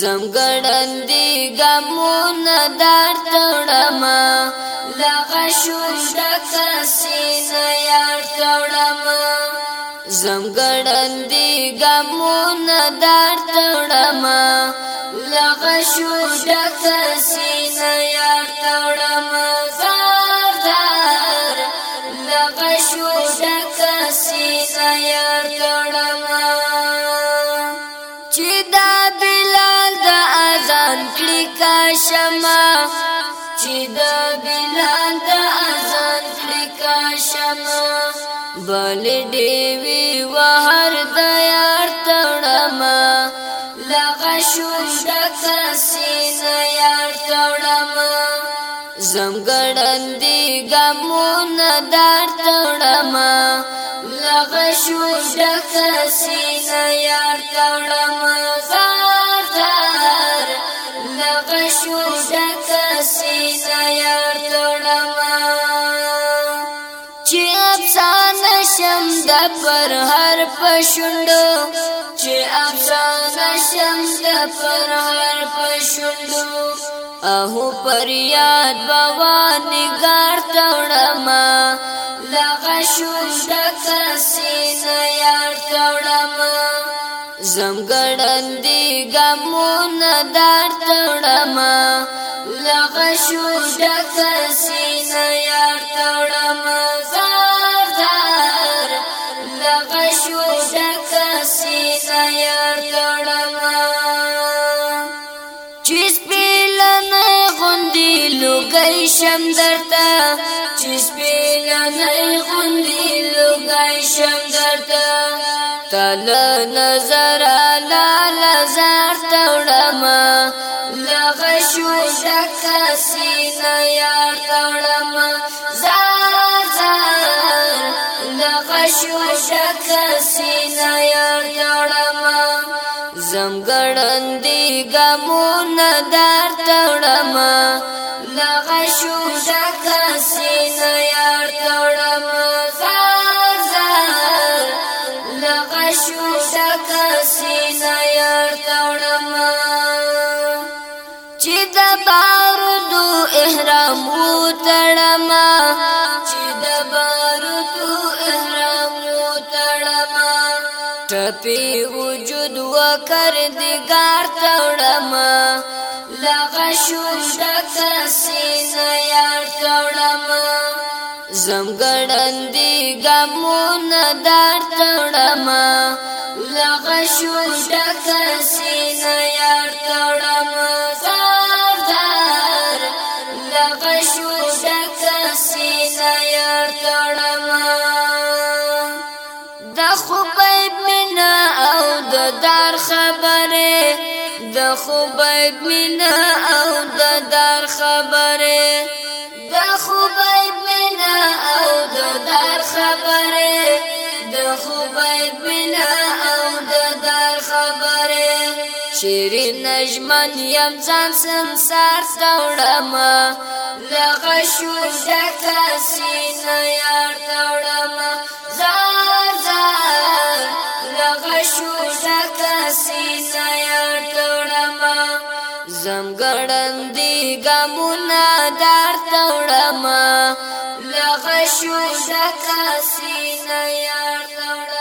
زمګړن دی غمونه درتړما لغه شور ډک سینې یار تړما زمګړن دی غمونه درتړما لغه شور ډک سینې یار تړما زردار لغه شور ډک سینې یار چې د بلال د اذان فلکا شمه بل دی وی وهر د یار تړما لغشو ډک سینه یار تړما زمګړن دی ګمون دار تړما لغشو ډک سینه پر هر پښوندو چې افسانه شمس پر هر پښوندو اهو پر یاد بابا نگار تړما لغه شوند کسینه یار تړما زمګړن دی ګمون دار تړما لغه شوند کسینه لوګي شم درته چې سپین نه غوندي لوګي شم درته تل نظر لا نظر تړما لغه شو شک سینا یار تړما زار زار لغه شو شک سینا یار تړما زمګړندې ګمون در تړما احرام وتړما چې د بارتو احرام وتړما ټپي وجود وکړ دګار تړما لغه شو ډک سینه یار تړما زمګړن دی ګمون دار تړما لغه شو ډک سینه خو باید مینا او د دار خبره د خو باید مینا او د دار خبره د خو باید مینا او د دار خبره شیرین نجمن یم ځان سنسار دوړما لغه شو ځکه سینه یار دوړما زار زار لغه شو ځکه در تړم لغشو د کسینه یار تړم